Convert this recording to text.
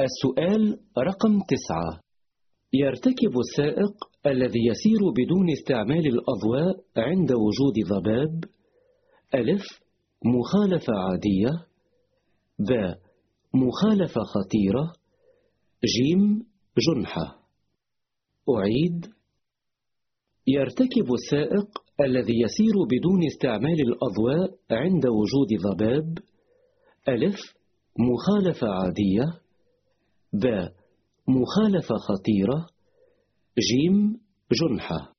السؤال رقم تسعة. يرتكب السائق الذي يسير بدون استعمال الأضواء عند وجود ضباب. ألف. مخالفة عادية. ب. مخالفة خطيرة. جيم. جنحة. أعيد. يرتكب السائق الذي يسير بدون استعمال الأضواء عند وجود ضباب. ألف. مخالفة عادية. ب. مخالفة خطيرة. جيم جنحة.